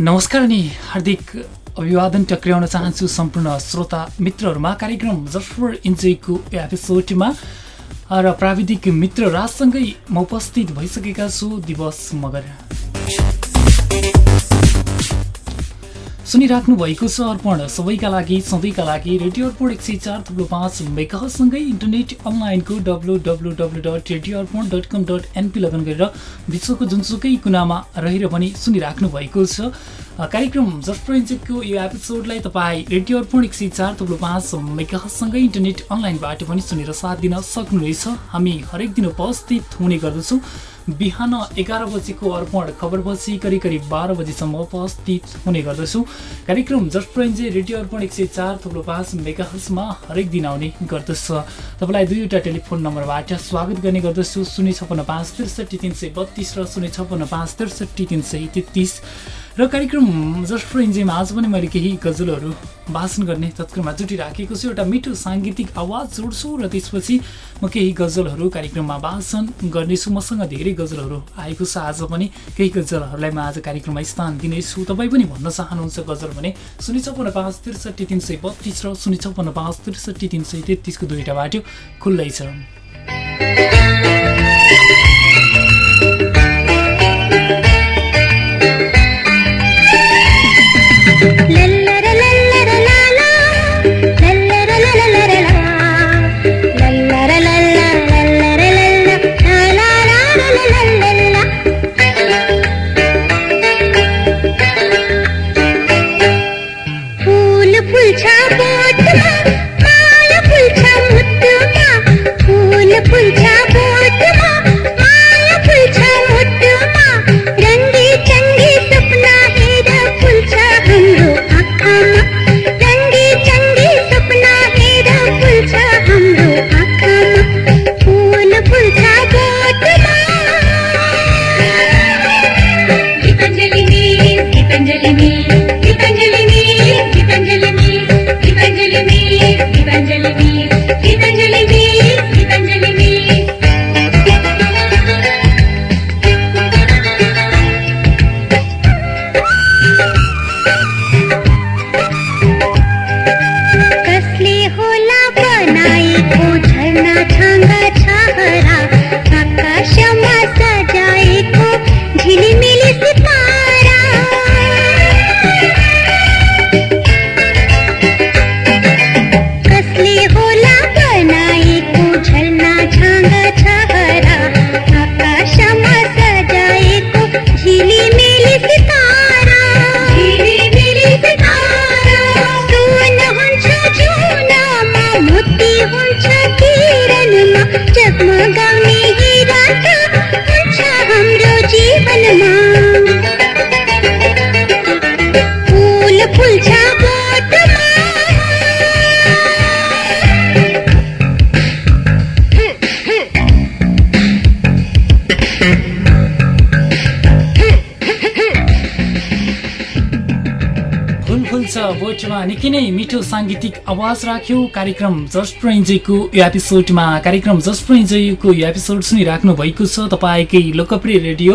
नमस्कार नि हार्दिक अभिवादन टक्राउन चाहन्छु सम्पूर्ण श्रोता मित्रहरूमा। कार्यक्रम जफर इन्जोयको एपिसोडमा र प्राविधिक मित्र राजसँगै म उपस्थित भइसकेका छु दिवस मगर। सुनिराख्नु भएको छ अर्पण। सबैका लागि सधैँका लागि रेडियो अर्पण एक सय चार थुप्रो पाँच मेगासँगै इन्टरनेट अनलाइनको W W W dot radio Arpan dot com dot NP लगन गरेर विश्वको जुनसुकै कुनामा रहेर पनि सुनिराख्नु भएको छ। कार्यक्रम जस्ट इन्जेक्टको यो एपिसोडलाई तपाईँ रेडियो अर्पण एक सय चार थुप्रो पाँच मेगासँगै इन्टरनेट अनलाइनबाट पनि सुनेर साथ दिन सक्नुहुनेछ। हामी हरेक दिन उपस्थित हुने गर्दछौँ। बिहान एघार बजीको अर्पण खबरपछि करिब करिब बाह्र बजीसम्म उपस्थित हुने गर्दछु। कार्यक्रम जस्ट प्रेन्जे रेडियो अर्पण एक सय चार थुप्रो पाँच मेगाहसमा हरेक दिन आउने गर्दछ। तपाईँलाई दुईवटा टेलिफोन नम्बरबाट स्वागत गर्ने गर्दछु। शून्य छप्पन्न पाँच त्रिसठी तिन सय बत्तिस र शून्य छप्पन्न पाँच त्रिसठी तिन सय तेत्तिस। र कार्यक्रम जस्ट फर इन्जेमा आज पनि मैले केही गजलहरू भाषण गर्ने तत्कालमा जुटिराखेको छु। एउटा मिठो साङ्गीतिक आवाज जोड्छु र त्यसपछि म केही गजलहरू कार्यक्रममा भाषण गर्नेछु। मसँग धेरै गजलहरू आएको छ। आज पनि केही गजलहरूलाई म आज कार्यक्रममा स्थान दिनेछु। तपाईँ पनि भन्न चाहनुहुन्छ गजल भने शून्य छप्पन्न पाँच त्रिसठी तिन सय बत्तिस र शून्य छप्पन्न पाँच त्रिसठी तिन सय तेत्तिसको दुईवटा बाटो खुल्लै La बोटमा निकै नै मिठो साङ्गीतिक आवाज राख्यो कार्यक्रम जस्ट प्रो इन्जोयको यो एपिसोडमा कार्यक्रम जस्ट प्रो इन्जोयको यो एपिसोड सुनिराख्नु भएको छ तपाईँकै लोकप्रिय रेडियो।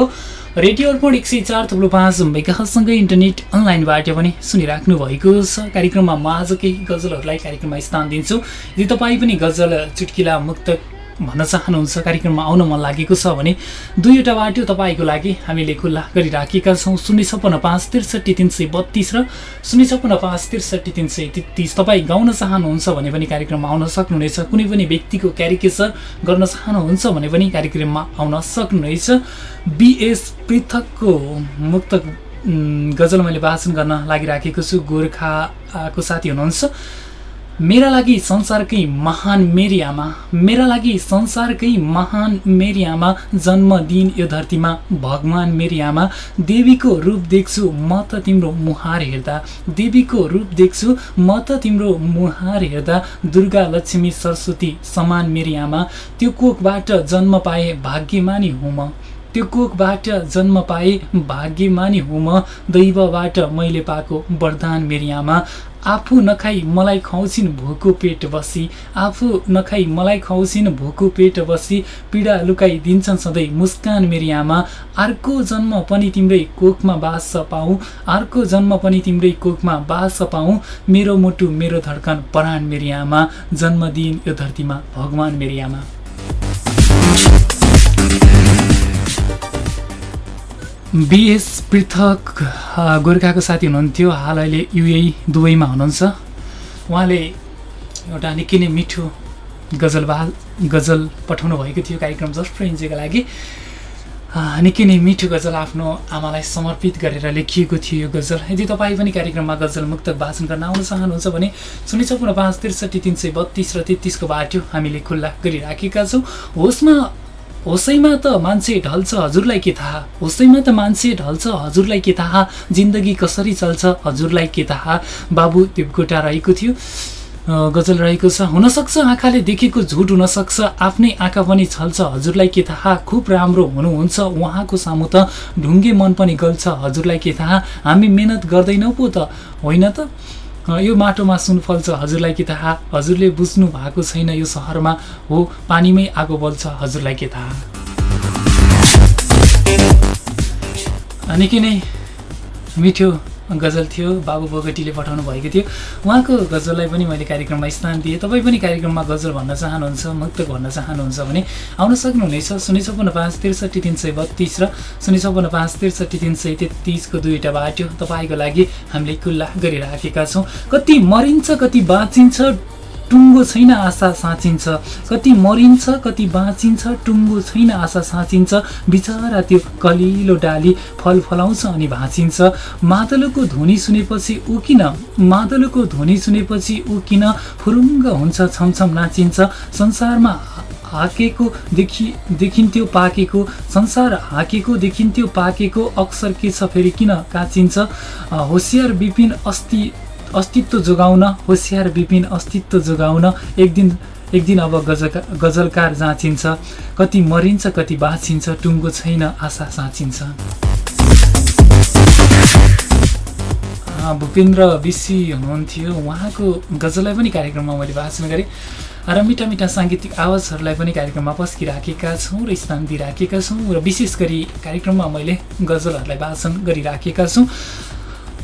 रेडियो अर्पण एक सय चार थप्लो पाँच मेगासँगै इन्टरनेट अनलाइनबाट पनि सुनिराख्नु भएको छ। कार्यक्रममा म आज केही गजलहरूलाई कार्यक्रममा स्थान दिन्छु। यदि तपाईँ पनि गजल चुटकिला मुक्त भन्न चाहनुहुन्छ कार्यक्रममा आउन मन लागेको छ भने दुईवटा बाटो तपाईँको लागि हामीले खुल्ला गरिराखेका छौँ। शून्य छप्पन्न पाँच त्रिसठी तिन सय बत्तिस र शून्य छप्पन्न पाँच त्रिसठी तिन सय तेत्तिस। तपाईँ गाउन चाहनुहुन्छ भने पनि कार्यक्रममा आउन सक्नुहुनेछ। कुनै पनि व्यक्तिको क्यारिकेचर गर्न चाहनुहुन्छ भने पनि कार्यक्रममा आउन सक्नुहुनेछ। बिएस पृथकको मुक्त गजल मैले वाचन गर्न लागिराखेको छु। गोर्खाको साथी हुनुहुन्छ। मेरा लागि संसारकै महान मेरी आमा मेरा लागि संसारकै महान मेरी आमा जन्मदिन यो धरतीमा भगवान मेरी आमा देवीको रूप देख्छु म त तिम्रो मुहार हेर्दा। देवीको रूप देख्छु म त तिम्रो मुहार हेर्दा। दुर्गा लक्ष्मी सरस्वती समान मेरी आमा त्यो कोखबाट जन्म पाए भाग्यमानी हुँ म। त्यो कोखबाट जन्म पाए भाग्यमानी हुँ म दैवबाट मैले पाएको वरदान मेरी आमा। आफू नखाई मलाई खुवाउँछिन् भोको पेट बसी। आफू नखाई मलाई खुवाउँछिन् भोको पेट बसी। पीडा लुकाइदिन्छन् सधैँ मुस्कान मेरी आमा। अर्को जन्म पनि तिम्रै कोखमा बास पाऊ। अर्को जन्म पनि तिम्रै कोखमा बास पाऊ। मेरो मुटु मेरो धड्कन पराण मेरी आमा। जन्मदिन यो धरतीमा भगवान् मेरी आमा। बिएस पृथक गोर्खाको साथी हुनुहुन्थ्यो। हाल अहिले युए दुबईमा हुनुहुन्छ। उहाँले एउटा निकै नै मिठो गजल बाल गजल पठाउनु भएको थियो कार्यक्रम जस्ट फ्रेन्जीको लागि। निकै नै मिठो गजल आफ्नो आमालाई समर्पित गरेर लेखिएको थियो यो गजल। यदि तपाईँ पनि कार्यक्रममा गजल मुक्त भाषण गर्न आउन चाहनुहुन्छ भने शून्य छपन्न पाँच त्रिसठी तिन सय बत्तिस र तेत्तिसको बाटो हामीले खुल्ला गरिराखेका छौँ। होसमा होसैमा त मान्छे ढल्छ हजुरलाई के थाहा? होसैमा त मान्छे ढल्छ हजुरलाई के थाहा? जिन्दगी कसरी चल्छ हजुरलाई के थाहा? बाबु देवकोटा रहेको थियो। गजल रहेको छ। हुनसक्छ आँखाले देखेको झुट हुनसक्छ। आफ्नै आँखा पनि छल्छ हजुरलाई के थाहा? खुब राम्रो हुनुहुन्छ। उहाँको सामु त ढुङ्गे मन पनि गल्छ हजुरलाई के थाहा? हामी मेहनत गर्दैनौँ पो त। होइन त? यो माटोमा सुन फल्छ। हजुरलाई के थाहा? हजुरले बुझ्नु भएको छैन यो सहरमा। हो पानीमै आगो बल्छ हजुरलाई के थाहा? निकै नै मिठो गजल थियो बाबु बोगटीले पठाउनु भएको थियो। उहाँको गजललाई पनि मैले कार्यक्रममा स्थान दिएँ। तपाईँ पनि कार्यक्रममा गजल भन्न चाहनुहुन्छ मुक्त भन्न चाहनुहुन्छ भने आउन सक्नुहुनेछ। शून्य छपन्न पाँच त्रिसठी तिन सय बत्तिस र शून्य छपन्न पाँच त्रिसठी तिन सय तेत्तिसको दुईवटा बाटो तपाईँको लागि हामीले खुल्ला गरिराखेका छौँ। कति मरिन्छ कति बाँचिन्छ टुङ्गो छैन आशा साँचिन्छ। कति मरिन्छ कति बाँचिन्छ टुङ्गो छैन आशा साँचिन्छ। बिचरा त्यो कलिलो डाली फल फलाउँछ अनि भाँचिन्छ। मादलको ध्वनि सुनेपछि ऊ किन? मादलको ध्वनि सुनेपछि ऊ किन फुरुङ्ग हुन्छ छमछम नाचिन्छ? संसारमा हाकेको देखि देखिन्थ्यो पाकेको। संसार हाकेको देखिन्थ्यो पाकेको अक्सर के छ फेरि किन काचिन्छ? होसियार विपिन अस्ति अस्तित्व जोगाउन होसियार विपिन अस्तित्व जोगाउन एक दिन एक दिन अब गजका गजलकार जाँचिन्छ। कति मरिन्छ कति बाँचिन्छ टुङ्गो छैन आशा साँचिन्छ। भूपेन्द्र विशी हुनुहुन्थ्यो। उहाँको गजललाई पनि कार्यक्रममा मैले भाषण गरेँ र मिठा मिठा साङ्गीतिक आवाजहरूलाई पनि कार्यक्रममा पस्किराखेका छौँ र स्थान दिइराखेका छौँ र विशेष गरी कार्यक्रममा मैले गजलहरूलाई भाषण गरिराखेका छौँ।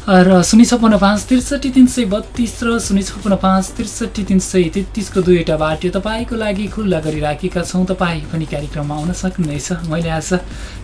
र शून्य छप्पन्न पाँच त्रिसठी तिन सय बत्तिस र शून्य छप्पन्न पाँच त्रिसठी तिन सय तेत्तिसको दुईवटा बाटो तपाईँको लागि खुल्ला गरिराखेका छौँ। तपाईँ पनि कार्यक्रममा आउन सक्नुहुनेछ। मैले आज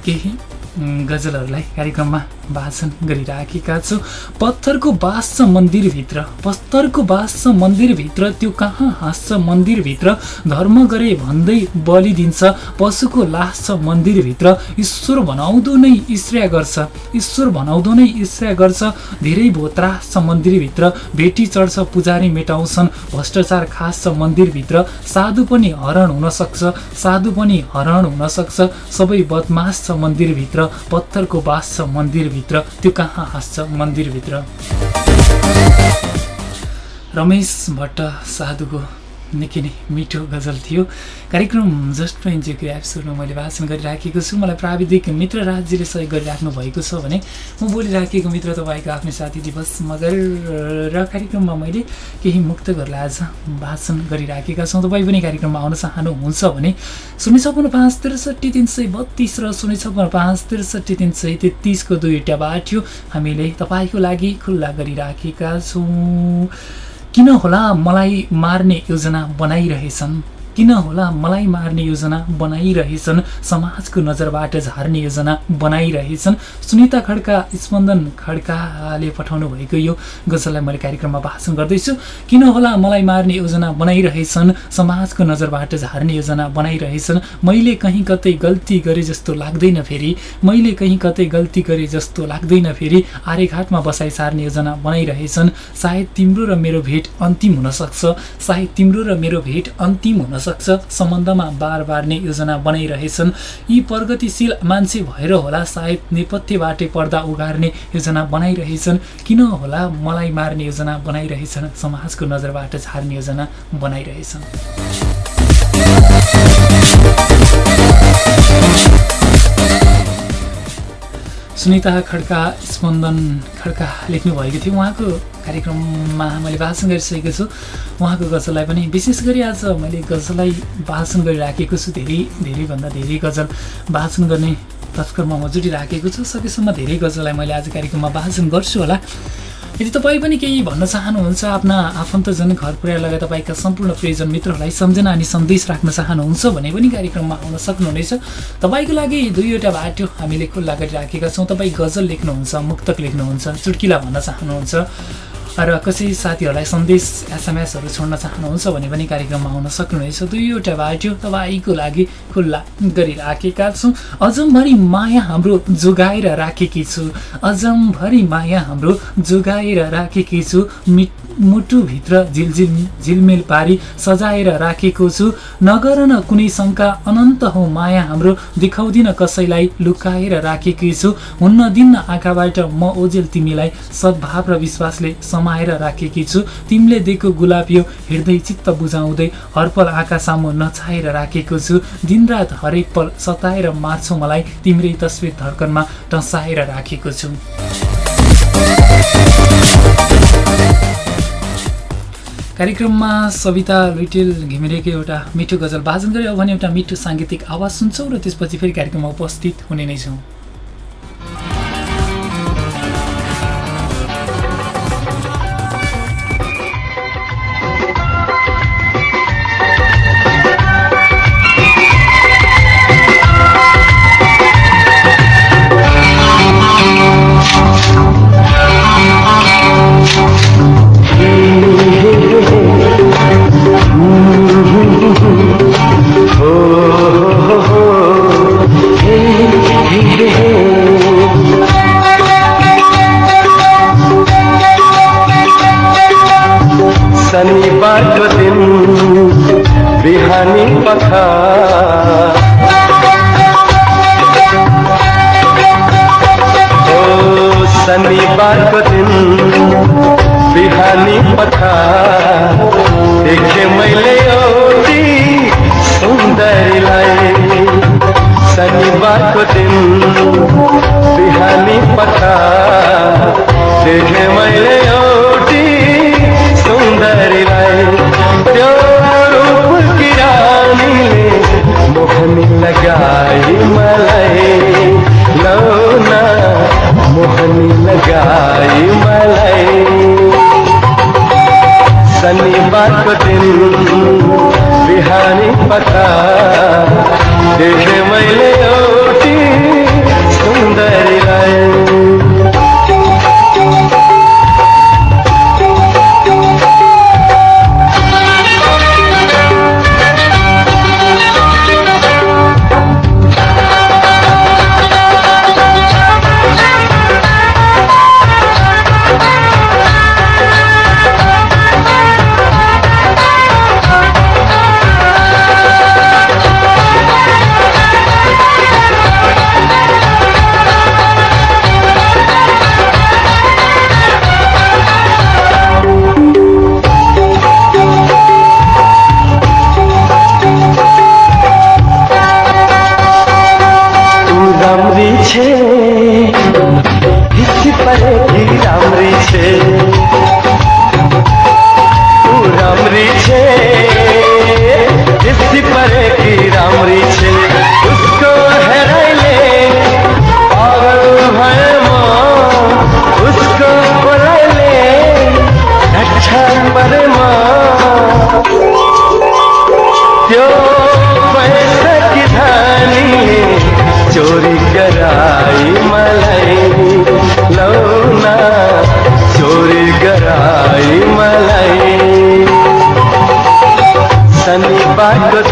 केही गजलहरूलाई कार्यक्रममा भाषण गरिराखेका छु। पत्थरको बास छ मन्दिरभित्र पत्थरको बास छ मन्दिरभित्र त्यो कहाँ हाँस्छ मन्दिरभित्र? धर्म गरे भन्दै बलि दिन्छ पशुको लास छ मन्दिरभित्र। ईश्वर भनाउँदो नै ईश्र्या गर्छ ईश्वर भनाउँदो नै ईर्ष्या गर्छ। धेरै भोत्रास छ मन्दिरभित्र भेटी चढ्छ पुजारी मेटाउँछन् भ्रष्टाचार खास छ मन्दिरभित्र। साधु पनि हरण हुनसक्छ साधु पनि हरण हुनसक्छ सबै बदमास छ मन्दिरभित्र पत्थरको बास छ मन्दिरभित्र। त्यो कहाँ हाँस्छ मन्दिरभित्र? रमेश भट्ट साधुको निकै नै मिठो गजल थियो। कार्यक्रम जस्ट पेन्जेको एपिसोडमा मैले भाषण गरिराखेको छु। मलाई प्राविधिक मित्र राज्यले सहयोग गरिराख्नु भएको छ भने म बोलिराखेको मित्र तपाईँको आफ्नै साथी दिवस मगर र कार्यक्रममा मैले केही मुक्तहरूलाई आज भाषण गरिराखेका छौँ। तपाईँ पनि कार्यक्रममा आउन चाहनुहुन्छ भने शून्य छपन्न पाँच त्रिसठी तिन सय बत्तिस र शून्य छपन्न पाँच त्रिसठी तिन सय तेत्तिसको दुईवटा बाटो हामीले तपाईँको लागि खुल्ला गरिराखेका छौँ। किन होला मलाई मार्ने योजना बनाइरहेछन्? किन होला मलाई मार्ने योजना बनाइरहेछन्? समाजको नजरबाट झार्ने योजना बनाइरहेछन्। सुनिता खड्का स्पन्दन खड्काले पठाउनु भएको यो गजललाई मैले कार्यक्रममा भाषण गर्दैछु। किन होला मलाई मार्ने योजना बनाइरहेछन्? समाजको नजरबाट झार्ने योजना बनाइरहेछन्। मैले कहीँ कतै गल्ती गरे जस्तो लाग्दैन फेरि। मैले कहीँ कतै गल्ती गरे जस्तो लाग्दैन फेरि। आर्यघाटमा बसाइ सार्ने योजना बनाइरहेछन्। सायद तिम्रो र मेरो भेट अन्तिम हुनसक्छ सायद तिम्रो र मेरो भेट अन्तिम हुन सक्छ। सम्बन्धमा बार बार्ने योजना बनाइरहेछन्। यी प्रगतिशील मान्छे भएर होला सायद नेपथ्यबाटै पर्दा उगार्ने योजना बनाइरहेछन्। किन होला मलाई मार्ने योजना बनाइरहेछन्? समाजको नजरबाट झार्ने योजना बनाइरहेछन्। सुनिता खड्का स्पन्दन खड्का लेख्नु भएको थियो। उहाँको कार्यक्रममा मैले भाषण गरिसकेको छु। उहाँको गजललाई पनि विशेष गरी आज मैले गजललाई भाषण गरिराखेको छु। धेरै धेरैभन्दा धेरै गजल भाषण गर्ने तस्करमा म जुटिराखेको छु। सकेसम्म धेरै गजललाई मैले आज कार्यक्रममा भाषण गर्छु होला। यदि तपाईँ पनि केही भन्न चाहनुहुन्छ आफ्ना आफन्तजन घर परिवार लगायत तपाईँका सम्पूर्ण प्रियजन मित्रहरूलाई सम्झना अनि सन्देश राख्न चाहनुहुन्छ भने पनि कार्यक्रममा आउन सक्नुहुनेछ। तपाईँको लागि दुईवटा बाटो हामीले खुल्ला गरिराखेका छौँ। तपाईँ गजल लेख्नुहुन्छ मुक्तक लेख्नुहुन्छ चुड्किला भन्न चाहनुहुन्छ। र कसै साथीहरूलाई सन्देश एसएमएसहरू छोड्न चाहनुहुन्छ भने पनि कार्यक्रममा आउन सक्नुहुनेछ। दुईवटा बाटो तपाईँको लागि खुल्ला गरिराखेका छौँ। अजमभरि माया हाम्रो जोगाएर राखेकी छु। अजमभरि माया हाम्रो जोगाएर राखेकी छु। मिट मुटुभित्र झिलझिल झिलमिल पारी सजाएर राखेको छु। नगर न कुनै शङ्का अनन्त हो माया हाम्रो। देखाउँदिन कसैलाई लुकाएर राखेकी छु। हुन्न दिन्न आँखाबाट म ओजेल तिमीलाई सद्भाव र विश्वासले समाएर राखेकी छु। तिमीले दिएको गुलाब यो हृदय चित्त बुझाउँदै हरपल आँखा सामु नछाएर राखेको छु। दिनरात हरेक पल सताएर मार्छौ मलाई तिम्रै तस्विर धर्कनमा टसाएर राखेको छु। कार्यक्रममा सविता लुइटेल घिमिरेको एउटा मिठो गजल भाजन अब भने एउटा मिठो साङ्गीतिक आवाज सुन्छौँ र त्यसपछि फेरि कार्यक्रममा उपस्थित हुने नै छौँ। पखा ओ शनिबारको गाई मलाई। शनिबारको दिन बिहानी पता। देखेँ मैले एउटी सुन्दरीलाई Bye.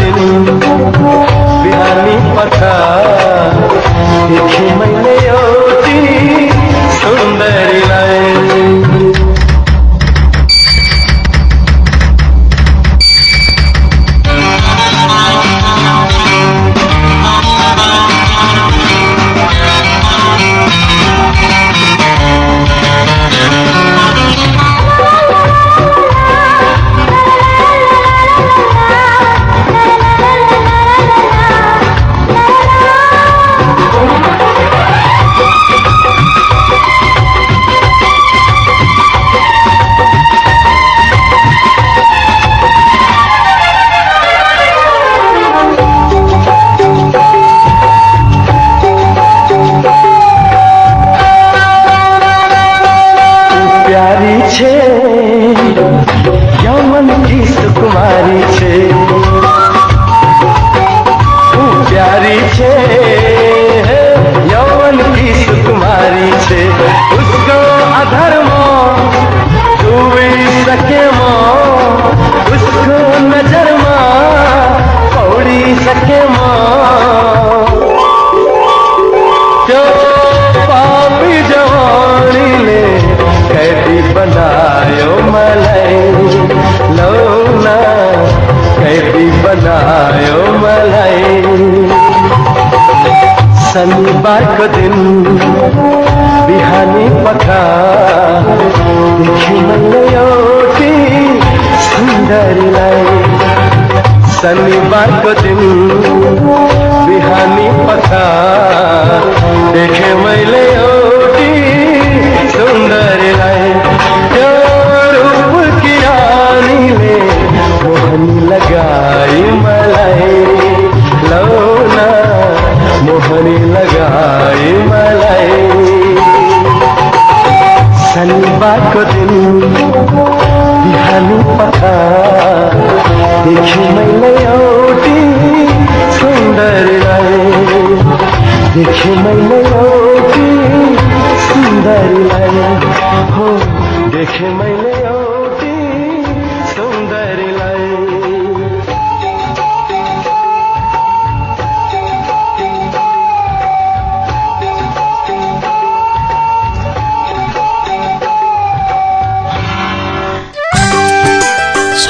शनिबारको मैले सुन्दरीलाई हो देखे मैले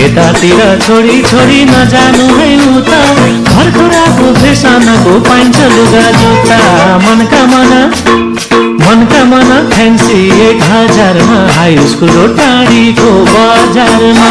यतातिर छोडी छोडी नजानु है उता भर्खराको फेसनको पाइन्छ लुगा जुत्ता। मनका मन मनका मन फ्यान्सी एक हजारमा। हाई स्कुल र टाढीको बजारमा।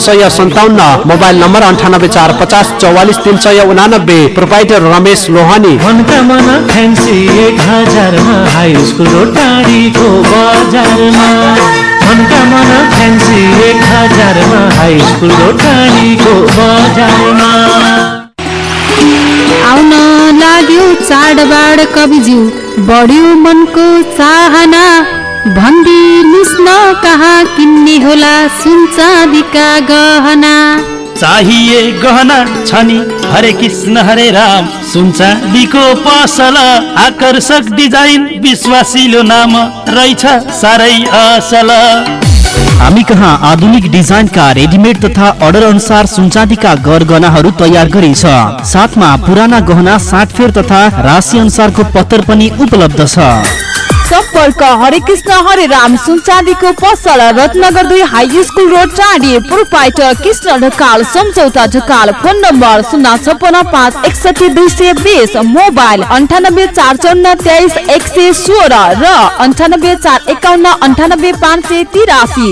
सय सन्ताउन्न मोबाइल नम्बर अन्ठानब्बे चार पचास चौवालिस तिन सय उनानब्बे प्रोपाइटर रमेश लोहानी। आउन लाग्यो चाडबाड कविज्यू बढ्यो मनको चाहना। भनिदिनुहोस् न कहाँ किन्ने होला सुन चाँदीका गहना। चाहिए गहना छ नि हरे कृष्ण हरे राम। सुनचाँदीको पसल आकर्षक डिजाइन विश्वासिलो नाम रहेछ साह्रै असल। हामी कहाँ आधुनिक डिजाइनका रेडिमेड तथा अर्डर अनुसार सुनचाँदीका गरगहनाहरू तयार गरिन्छ। साथमा पुराना गहना साटफेर तथा राशि अनुसारको पत्तर पनि उपलब्ध छ। सम्पर्क हरे कृष्ण हरे राम सुनचाँदीको पसल रत्नगर दुई high school road Tadhi proprietor Krishna Dhakal Samjhauta Dhakal phone number शून्य छपन्न पाँच एकसठी दुई सय बिस मोबाइल अन्ठानब्बे चार चौन्न तेइस एक सय सोह्र र अन्ठानब्बे चार एकाउन्न अन्ठानब्बे पाँच सय तिरासी।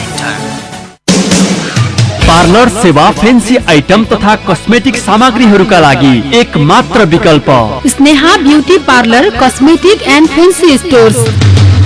Parlour, सेवा फेन्सी आइटम तथा कस्मेटिक सामग्रीहरूका लागि एक मात्र विकल्प। Sneha beauty parlour cosmetic and fancy stores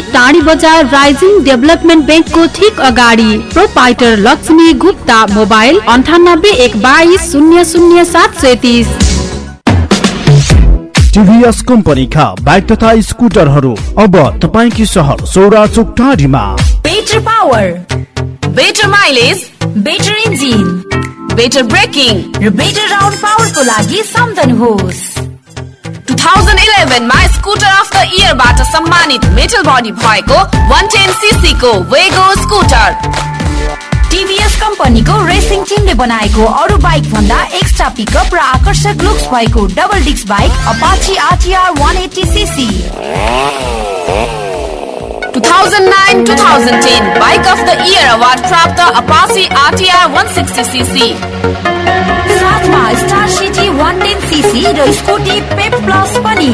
Tadhi बजार राइजिङ डेभलपमेन्ट ब्याङ्कको ठिक अगाडि प्रोपाइटर लक्ष्मी गुप्ता मोबाइल अन्ठानब्बे एक बाइस शून्य शून्य सात सैतिस। टिभीएस कम्पनीका बाइक तथा स्कुटरहरू अब तपाईँकी सहर सौरा चोक टाढीमा। Better power better mileage better engine better braking र बेटर राउन्ड पावरको लागि सम्झनुहोस् 2011 मा स्कुटर अफ द इयरबाट सम्मानित मेटल बडी भएको 110 सीसी को वेगो स्कुटर टिभीएस कम्पनीको रेसिङ टिमले बनाएको अरू बाइक भन्दा एक्स्ट्रा पिकअप र आकर्षक लुक्स भएको double disc bike Apache RTR 180 CC 2009-2010 Bike of the Year Award प्राप्त Apache RTR 160cc साथमा star city one ten CC र स्कुटी पेप प्लस पनि।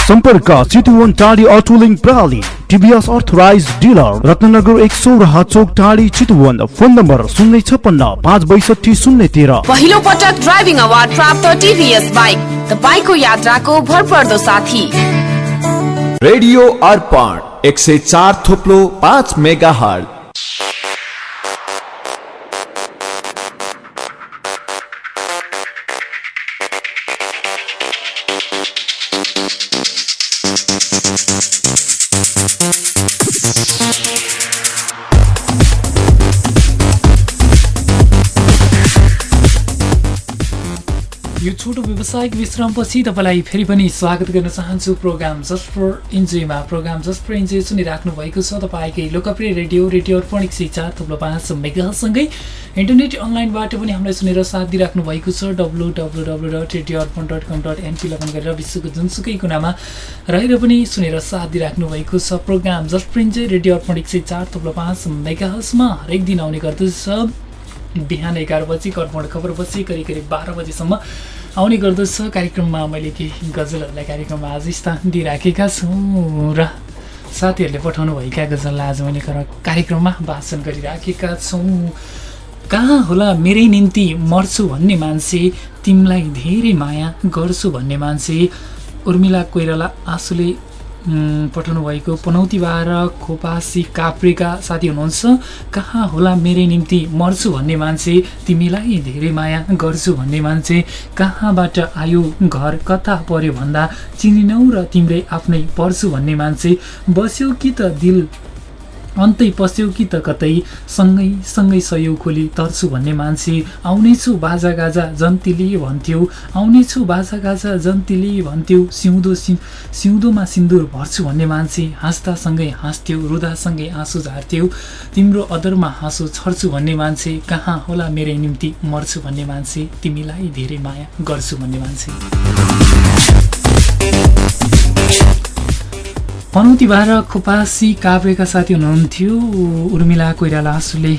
सम्पर्क चितुवन टाढी अटोलिङ प्रणाली टिभीएस अर्थराइज डिलर रत्नगर एक सौ राह चोक टाढी चितुवन फोन नम्बर शून्य छप्पन्न पाँच बैसठी शून्य तेह्र। पहिलो पटक ड्राइभिङ अवार्ड प्राप्त टिभीएस बाइक तपाईँको यात्राको भरपर्दो साथी। रेडियो अर्पण एक सय चार थोप्लो पाँच मेगा हल Thank you. यो छोटो व्यावसायिक विश्रामपछि तपाईँलाई फेरि पनि स्वागत गर्न चाहन्छु। प्रोग्राम जस्ट फर इन्जोयमा प्रोग्राम जस्ट फर इन्जोय सुनिराख्नु भएको छ तपाईँकै लोकप्रिय रेडियो रेडियो अर्पण एक सय चार थुप्रो पाँच मेगासँगै। इन्टरनेट अनलाइनबाट पनि हामीलाई सुनेर साथ दिइराख्नु भएको छ। W W W dot radio Arpan dot com dot NP लगन गरेर विश्वको जुनसुकै कुनामा रहेर पनि सुनेर साथ दिइराख्नु भएको छ। Programme just for enjoy radio सय चार थुप्रो पाँच मेगाहसमा हरेक दिन आउने गर्दछ। बिहान एघार बजी कर्पण खबरपछि करिब करिब बाह्र बजीसम्म आउने गर्दछ। कार्यक्रममा मैले केही गजलहरूलाई कार्यक्रममा आज स्थान दिइराखेका छौँ र साथीहरूले पठाउनु भएका गजललाई आज मैले कर- कार्यक्रममा वाचन गरिराखेका छौँ। कहाँ होला मेरै निम्ति मर्छु भन्ने मान्छे तिमीलाई धेरै माया गर्छु भन्ने मान्छे उर्मिला कोइराला आँसुले पठाउनु भएको पनौतीबार खोपासी काप्रेका साथी हुनुहुन्छ। कहाँ होला मेरै निम्ति मर्छु भन्ने मान्छे? तिमीलाई धेरै माया गर्छु भन्ने मान्छे। कहाँबाट आयो घर? कता पर्यो भन्दा चिनिनौ र तिम्रै आफ्नै पर्छु भन्ने मान्छे। बस्यो कि त दिल अन्तै पस्यौ कि त कतै सँगै सँगै सयौ खोली तर्छु भन्ने मान्छे। आउनेछु बाजा गाजा जन्तीले भन्थ्यौ। आउनेछु बाजा गाजा जन्तीले भन्थ्यौ। सिउँदो सिउँदोमा सिन्दुर भर्छु भन्ने मान्छे हाँस्दासँगै हाँस्थ्यौ रुदासँगै आँसु झार्थ्यौ। तिम्रो अदरमा हाँसो छर्छु भन्ने मान्छे कहाँ होला मेरै निम्ति मर्छु भन्ने मान्छे तिमीलाई धेरै माया गर्छु भन्ने मान्छे। पनौतीबार खोपासी काभ्रेका साथी हुनुहुन्थ्यो। उर्मिला कोइराला आँसुले।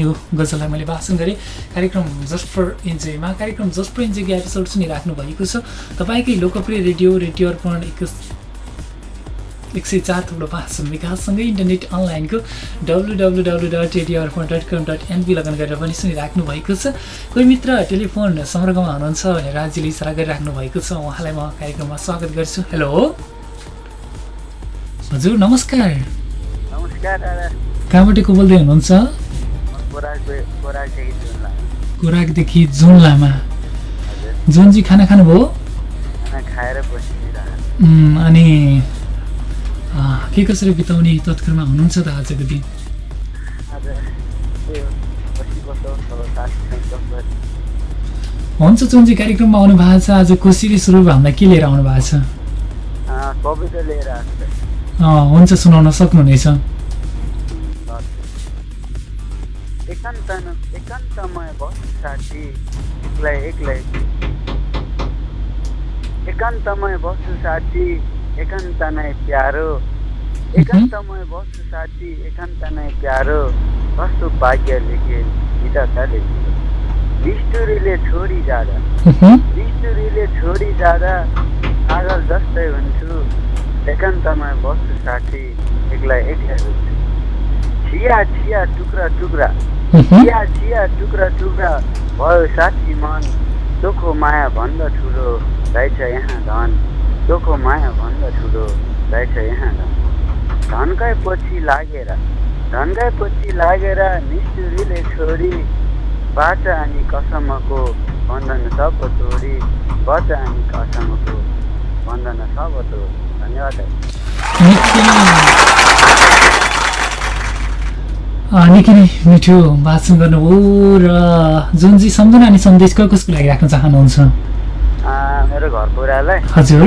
यो गजललाई मैले भाषण गरेँ। कार्यक्रम जस्ट फर इन्जोयमा। कार्यक्रम जस्ट फर इन्जोयको एपिसोड सुनिराख्नु भएको छ। तपाईँकै लोकप्रिय रेडियो रेडियो अर्पण एक एक सय चार थुप्रो पाँच विकाससँगै इन्टरनेट अनलाइनको W W W dot radio Arpan dot com dot NP लगन गरेर पनि सुनिराख्नु भएको छ। कोही मित्र टेलिफोन सम्पर्कमा हुनुहुन्छ भनेर राज्यले इसारा गरिराख्नु भएको छ। उहाँलाई म कार्यक्रममा स्वागत गर्छु। हेलो। हजुर नमस्कार। कहाँबाट को बोल्दै हुनुहुन्छ। कोराकदेखि जुन लामा जुनजी खाना खानुभयो अनि के कसरी बिताउने तत्करमा हुनुहुन्छ त आजको दिन। हुन्छ जुनजी कार्यक्रममा आउनु भएको छ। आज कोसिरी स्वरूप हामीलाई के लिएर आउनु भएको छ। हुन्छ सुनाउन सक्नुहुनेछ। एकान्त एकान्तमय बस्छु साथी एक्लै एक्लै। एकान्तमय बस्छु साथी एकान्त नै प्यारो। एकान्तमय बस्छु साथी एकान्त नै प्यारो। कस्तो भाग्य लेखे विधाताले बिस्तुरीले छोडी जाँदा। बिस्तुरीले छोडी जाँदा पागल जस्तै हुन्छु। एकान्तमा बस्छु साथी एक्लै एक्लै हुन्छु छिया छिया टुक्रा टुक्रा। छिया छिया टुक्रा टुक्रा। भयो साथी मन दुःखो माया भन्दा ठुलो। रहेछ यहाँ धन दुःखो माया भन्दा ठुलो। रहेछ यहाँ धन। धनकै पछि लागेर धनकै पछि लागेर निष्ठुरीले छोरी बाचा अनि कसमको बन्धन सब तोडी बाचा अनि कसमको बन्धन सब तोड। धन्यवाद। निकै नै मिठो भाषण गर्नुभयो र जुनजी सम्झना अनि सन्देश कसको लागि राख्न चाहनुहुन्छ? आ, मेरो घर बुढालाई। हजुर।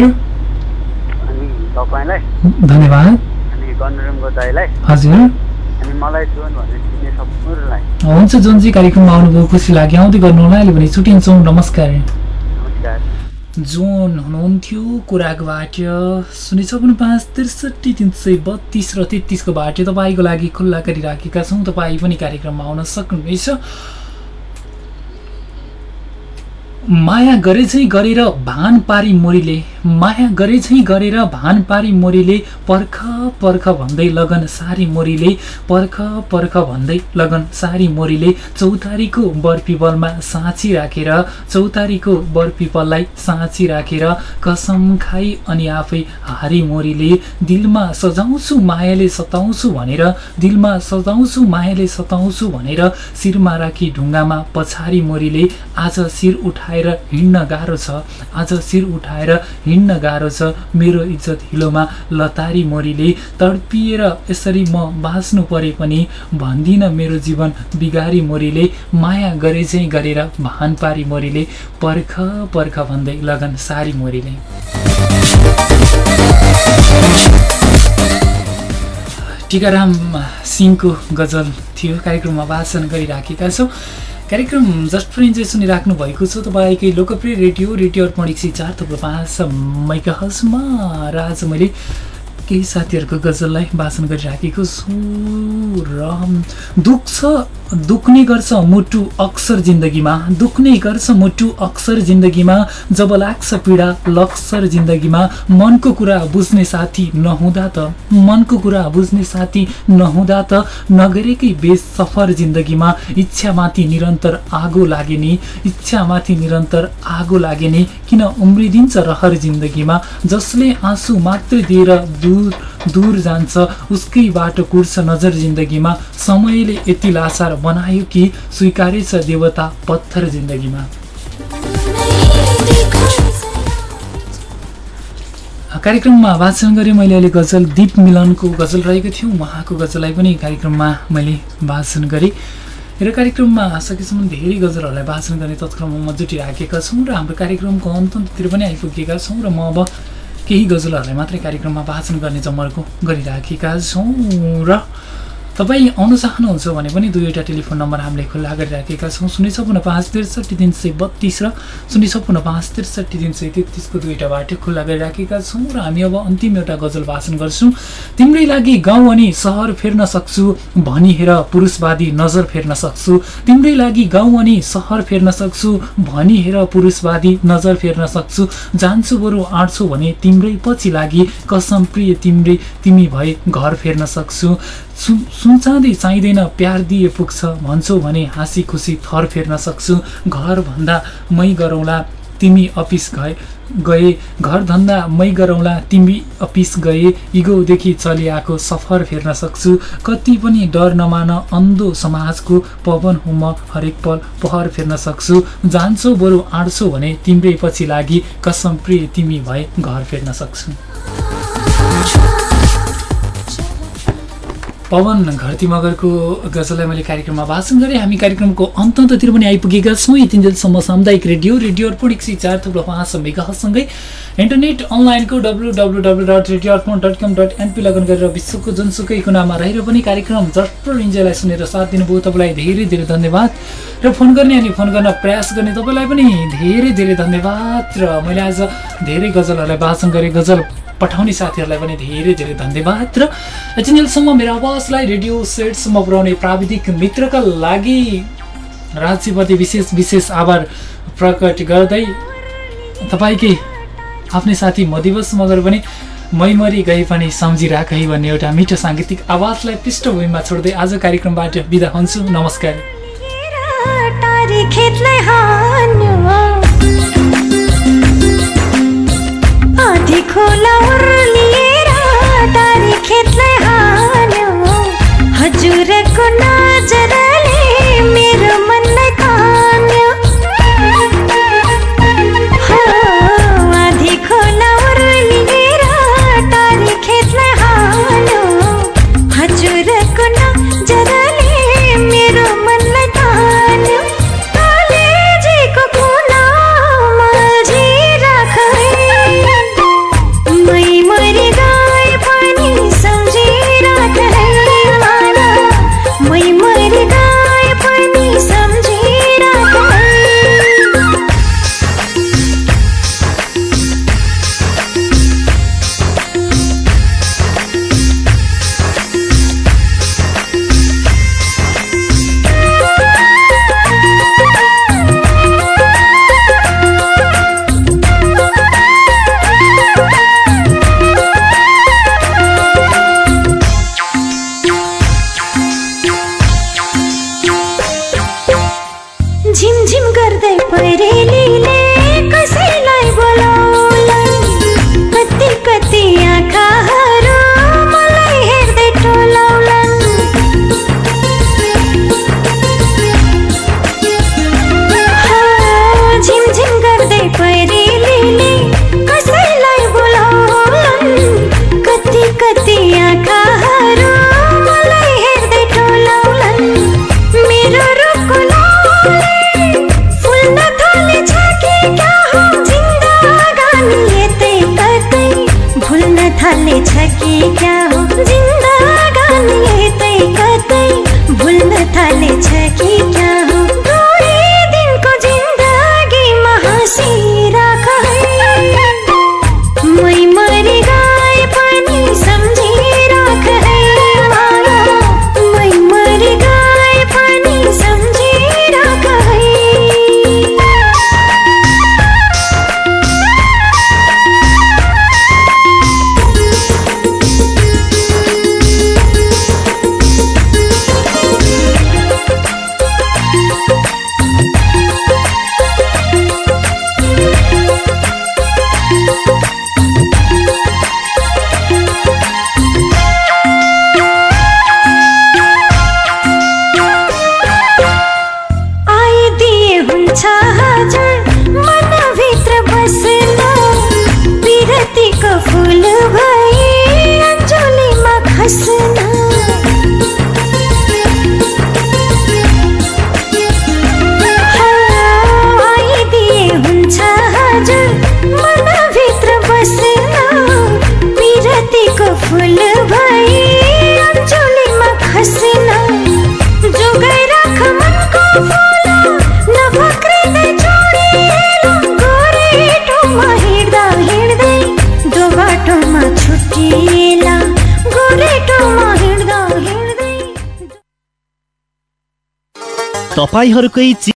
अनि तपाईँलाई। धन्यवाद। अनि गणरुमको दाईलाई। हजुर। अनि मलाई जोन भनेर चिन्ने सबैलाई हुन्छ जुनजी कार्यक्रममा आउनुभयो खुसी लाग्यो। आउँदै गर्नु होला अहिले भने छुट्टिन्छौँ। नमस्कार। नमस्कार। जोन हुनुहुन्थ्यो कुराको बाटो। शून्य छपन्न पाँच त्रिसठी तिन सय बत्तिस र तेत्तिसको बाटो तपाईँको लागि खुल्ला गरिराखेका छौँ। तपाईँ पनि कार्यक्रममा आउन सक्नुहुनेछ। माया गरे चाहिँ गरेर भान पारी मोरीले माया गरे चाहिँ गरेर भान पारी मोरीले पर्ख पर्ख भन्दै लगन सारी मोरीले पर्ख पर्ख भन्दै लगन सारी मोरीले चौतारीको बरपिपलमा साँची राखेर चौतारीको बरपिपललाई साँची राखेर कसम खाई अनि आफै हारी मोरीले दिलमा सजाउँछु मायाले सताउँछु भनेर दिलमा सजाउँछु मायाले सताउँछु भनेर शिरमा राखी ढुङ्गामा पछाडि मोरीले आज शिर उठाएर हिँड्न गाह्रो छ। आज शिर उठाएर हिँड्न गाह्रो छ। मेरो इज्जत हिलोमा लतारी मोरीले तडपिएर यसरी म बाँच्नु परे पनि भन्दिनँ मेरो जीवन बिगारी मोरीले माया गरे चाहिँ गरेर भान पारी मोरीले पर्ख पर्ख भन्दै लगन सारी मोरीले। टिकाराम सिंहको गजल थियो। कार्यक्रममा भाषण गरिराखेका छौँ। कार्यक्रम जस्ट फर इन्जोय सुनिराख्नु भएको छ तपाईँकै लोकप्रिय रेडियो रेडियो अर्पण एक सय चार थुप्रो पाँच र आज मैले केही साथीहरूको गजललाई भाषण गरिराखेको छु। र दुख्छ दुख्ने गर्छ मुटु अक्सर जिन्दगीमा। दुख्ने गर्छ मुटु अक्सर जिन्दगीमा। जब लाग्छ पीडा लक्सर जिन्दगीमा। मनको कुरा बुझ्ने साथी नहुँदा त मनको कुरा बुझ्ने साथी नहुँदा त नगरेकै बेस सफर जिन्दगीमा इच्छामाथि निरन्तर आगो लागे नि इच्छामाथि निरन्तर आगो लागे नि किन उम्रिदिन्छ रहर जिन्दगीमा? जसले आँसु मात्रै दिएर दूर दूर जान्छ। उसकै बाटो कुर्छ नजर जिन्दगीमा। समयले यति लासार बनायो कि स्वीकारेछ देवता पत्थर जिन्दगीमा। कार्यक्रममा भाषण गरेँ मैले अहिले गजल दीप मिलनको गजल रहेको थियो। उहाँको गजललाई पनि कार्यक्रममा मैले भाषण गरेँ। र कार्यक्रममा सकेसम्म धेरै गजलहरूलाई भाषण गर्ने तत्क्रममा म जुटिराखेका छौँ र हाम्रो कार्यक्रमको अन्ततिर पनि आइपुगेका छौँ र म अब केही गजलहरूलाई मात्रै कार्यक्रममा भाषण गर्ने जमर्को गरिराखेका छौँ र तपाईँ आउन चाहनुहुन्छ भने पनि दुईवटा टेलिफोन नम्बर हामीले खुल्ला गरिराखेका छौँ। शून्य छपन्न पाँच त्रिसठी तिन सय बत्तिस र शून्य छपन्न पाँच त्रिसठी तिन सय तेत्तिसको दुईवटा बाटो खुल्ला गरिराखेका छौँ र हामी अब अन्तिम एउटा गजल भाषण गर्छौँ। तिम्रै लागि गाउँ अनि सहर फेर्न सक्छु भनिहेर पुरुषवादी नजर फेर्न सक्छु। तिम्रै लागि गाउँ अनि सहर फेर्न सक्छु भनिहेर पुरुषवादी नजर फेर्न सक्छु। जान्छु बरु आँट्छु भने तिम्रै पछि लागि कसम प्रिय तिम्रै तिमी भए घर फेर्न सक्छु। सुनचाँदी चाहिँदैन प्यार दिए पुग्छ। भन्छौ भने हाँसी खुसी थर फेर्न सक्छु। घरभन्दा मै गरौँला तिमी अफिस गए गए। घर धन्दा मै गरौँला तिमी अफिस गए। इगोदेखि चलिआएको सफर फेर्न सक्छु। कति पनि डर नमान अन्धो समाजको पवन हुम हरेक पल पहर फेर्न सक्छु। जान्छौ बरु आँट्छौ भने तिम्रै पछि लागि कसम प्रिय तिमी भए घर फेर्न सक्छु। पवन घरती मगरको गजललाई मैले कार्यक्रममा भाषण गरेँ। हामी कार्यक्रमको अन्ततिर पनि आइपुगेका छौँ। यतिन्जेलसम्म सामुदायिक रेडियो रेडियो अर्पण एक सय चार थुप्रो पाँच मेगासँगै इन्टरनेट अनलाइनको W W W dot radio Arpan dot com dot NP लगन गरेर विश्वको जुनसुकै कुनामा रहेर पनि कार्यक्रम झट्ट इन्जोयलाई सुनेर साथ दिनुभयो। तपाईँलाई धेरै धेरै धन्यवाद। र फोन गर्ने अनि फोन गर्न प्रयास गर्ने तपाईँलाई पनि धेरै धेरै धन्यवाद। र मैले आज धेरै गजलहरूलाई भाषण गरेँ। गजल पठाउने साथीहरूलाई पनि धेरै धेरै धन्यवाद र यतिन्जेलसम्म मेरो आवाजलाई रेडियो सेटसम्म पुर्याउने प्राविधिक मित्रका लागि राज्यप्रति विशेष विशेष आभार प्रकट गर्दै तपाईँकै आफ्नै साथी म दिवस मगर पनि मैमरी गए पनि सम्झिराख भन्ने एउटा मिठो साङ्गीतिक आवाजलाई पृष्ठभूमिमा छोड्दै आज कार्यक्रमबाट बिदा हुन्छु। नमस्कार। आधी खोला उर्लिएर टारी खेतलाई हान्यो हजुरको नजरले パイハルクイチ